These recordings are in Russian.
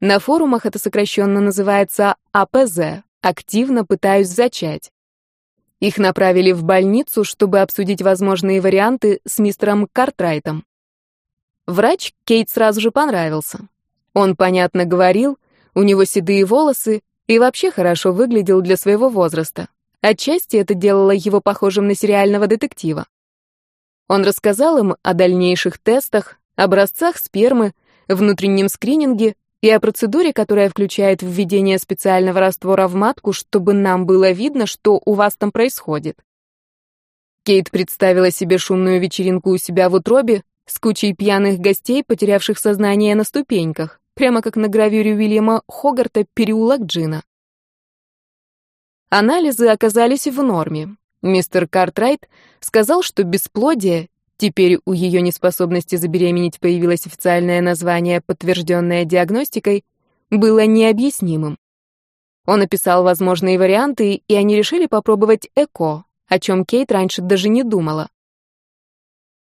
На форумах это сокращенно называется АПЗ – «Активно пытаюсь зачать». Их направили в больницу, чтобы обсудить возможные варианты с мистером Картрайтом. Врач Кейт сразу же понравился. Он понятно говорил, у него седые волосы и вообще хорошо выглядел для своего возраста. Отчасти это делало его похожим на сериального детектива. Он рассказал им о дальнейших тестах, образцах спермы, внутреннем скрининге и о процедуре, которая включает введение специального раствора в матку, чтобы нам было видно, что у вас там происходит. Кейт представила себе шумную вечеринку у себя в утробе с кучей пьяных гостей, потерявших сознание на ступеньках, прямо как на гравюре Уильяма Хогарта «Переулок Джина». Анализы оказались в норме. Мистер Картрайт сказал, что бесплодие, теперь у ее неспособности забеременеть появилось официальное название, подтвержденное диагностикой, было необъяснимым. Он описал возможные варианты, и они решили попробовать ЭКО, о чем Кейт раньше даже не думала.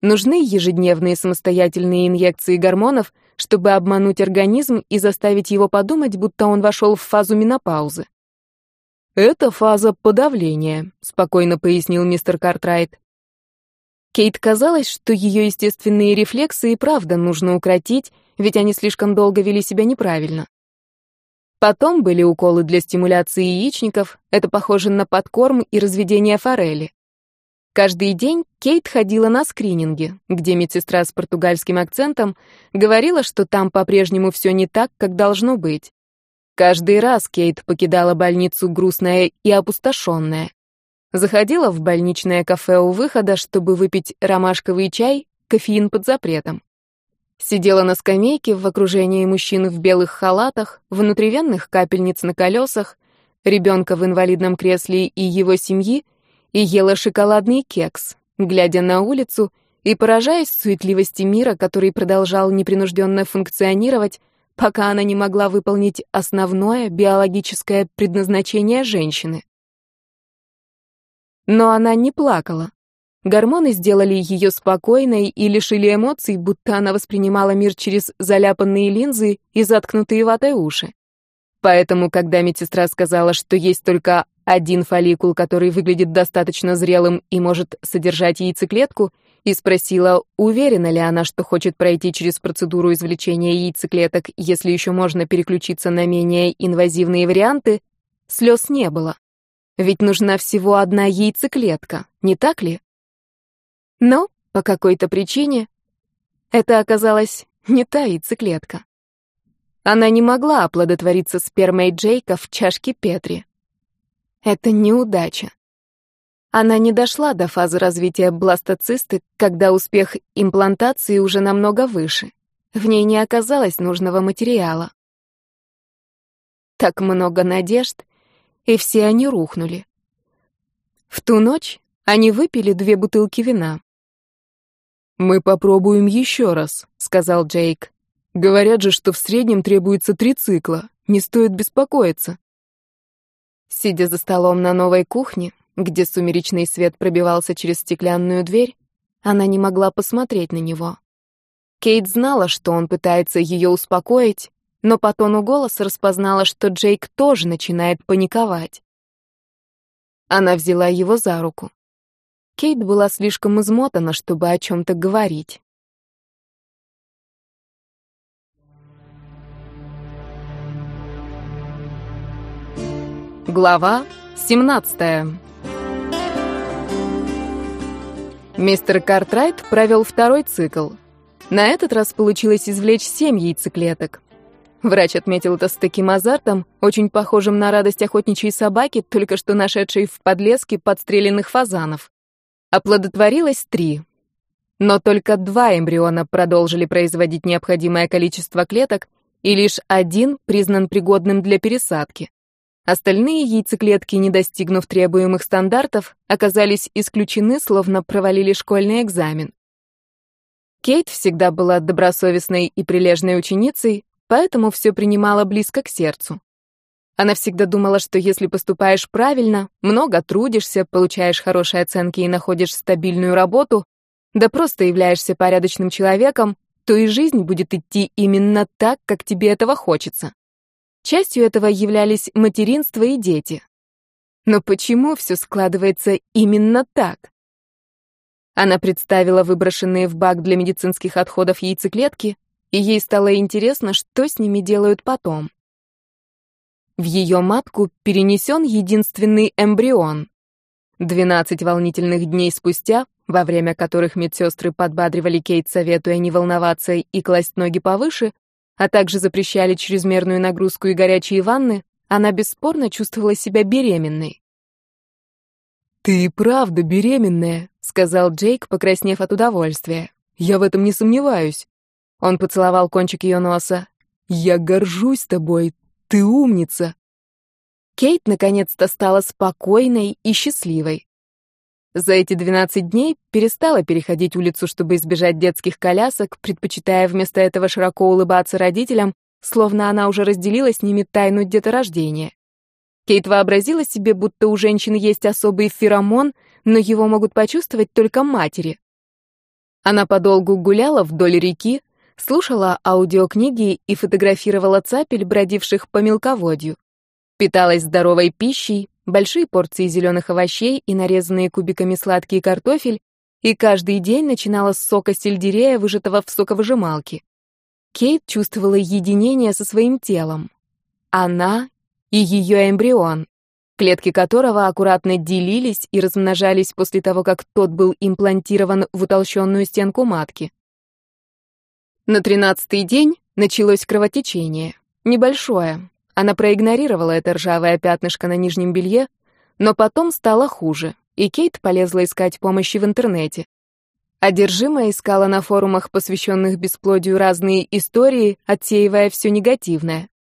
Нужны ежедневные самостоятельные инъекции гормонов, чтобы обмануть организм и заставить его подумать, будто он вошел в фазу менопаузы. «Это фаза подавления», — спокойно пояснил мистер Картрайт. Кейт казалось, что ее естественные рефлексы и правда нужно укротить, ведь они слишком долго вели себя неправильно. Потом были уколы для стимуляции яичников, это похоже на подкорм и разведение форели. Каждый день Кейт ходила на скрининги, где медсестра с португальским акцентом говорила, что там по-прежнему все не так, как должно быть. Каждый раз Кейт покидала больницу грустная и опустошенная. Заходила в больничное кафе у выхода, чтобы выпить ромашковый чай, кофеин под запретом. Сидела на скамейке в окружении мужчин в белых халатах, внутривенных капельниц на колесах, ребенка в инвалидном кресле и его семьи — и ела шоколадный кекс, глядя на улицу и поражаясь суетливости мира, который продолжал непринужденно функционировать, пока она не могла выполнить основное биологическое предназначение женщины. Но она не плакала. Гормоны сделали ее спокойной и лишили эмоций, будто она воспринимала мир через заляпанные линзы и заткнутые ватой уши. Поэтому, когда медсестра сказала, что есть только один фолликул, который выглядит достаточно зрелым и может содержать яйцеклетку, и спросила, уверена ли она, что хочет пройти через процедуру извлечения яйцеклеток, если еще можно переключиться на менее инвазивные варианты, слез не было. Ведь нужна всего одна яйцеклетка, не так ли? Но по какой-то причине это оказалась не та яйцеклетка. Она не могла оплодотвориться спермой Джейка в чашке Петри. Это неудача. Она не дошла до фазы развития бластоцисты, когда успех имплантации уже намного выше. В ней не оказалось нужного материала. Так много надежд, и все они рухнули. В ту ночь они выпили две бутылки вина. «Мы попробуем еще раз», — сказал Джейк. «Говорят же, что в среднем требуется три цикла. Не стоит беспокоиться». Сидя за столом на новой кухне, где сумеречный свет пробивался через стеклянную дверь, она не могла посмотреть на него. Кейт знала, что он пытается ее успокоить, но по тону голоса распознала, что Джейк тоже начинает паниковать. Она взяла его за руку. Кейт была слишком измотана, чтобы о чем-то говорить. Глава 17 Мистер Картрайт провел второй цикл. На этот раз получилось извлечь семь яйцеклеток. Врач отметил это с таким азартом, очень похожим на радость охотничьей собаки, только что нашедшей в подлеске подстреленных фазанов. Оплодотворилось три. Но только два эмбриона продолжили производить необходимое количество клеток, и лишь один признан пригодным для пересадки. Остальные яйцеклетки, не достигнув требуемых стандартов, оказались исключены, словно провалили школьный экзамен. Кейт всегда была добросовестной и прилежной ученицей, поэтому все принимала близко к сердцу. Она всегда думала, что если поступаешь правильно, много трудишься, получаешь хорошие оценки и находишь стабильную работу, да просто являешься порядочным человеком, то и жизнь будет идти именно так, как тебе этого хочется. Частью этого являлись материнство и дети. Но почему все складывается именно так? Она представила выброшенные в бак для медицинских отходов яйцеклетки, и ей стало интересно, что с ними делают потом. В ее матку перенесен единственный эмбрион. Двенадцать волнительных дней спустя, во время которых медсестры подбадривали Кейт, советуя не волноваться и класть ноги повыше, а также запрещали чрезмерную нагрузку и горячие ванны, она бесспорно чувствовала себя беременной. «Ты правда беременная», — сказал Джейк, покраснев от удовольствия. «Я в этом не сомневаюсь». Он поцеловал кончик ее носа. «Я горжусь тобой, ты умница!» Кейт наконец-то стала спокойной и счастливой. За эти 12 дней перестала переходить улицу, чтобы избежать детских колясок, предпочитая вместо этого широко улыбаться родителям, словно она уже разделила с ними тайну деторождения. Кейт вообразила себе, будто у женщины есть особый феромон, но его могут почувствовать только матери. Она подолгу гуляла вдоль реки, слушала аудиокниги и фотографировала цапель, бродивших по мелководью. Питалась здоровой пищей, большие порции зеленых овощей и нарезанные кубиками сладкий картофель, и каждый день начинала с сока сельдерея, выжатого в соковыжималке. Кейт чувствовала единение со своим телом. Она и ее эмбрион, клетки которого аккуратно делились и размножались после того, как тот был имплантирован в утолщенную стенку матки. На тринадцатый день началось кровотечение. Небольшое. Она проигнорировала это ржавое пятнышко на нижнем белье, но потом стало хуже, и Кейт полезла искать помощи в интернете. Одержимо искала на форумах, посвященных бесплодию, разные истории, отсеивая все негативное.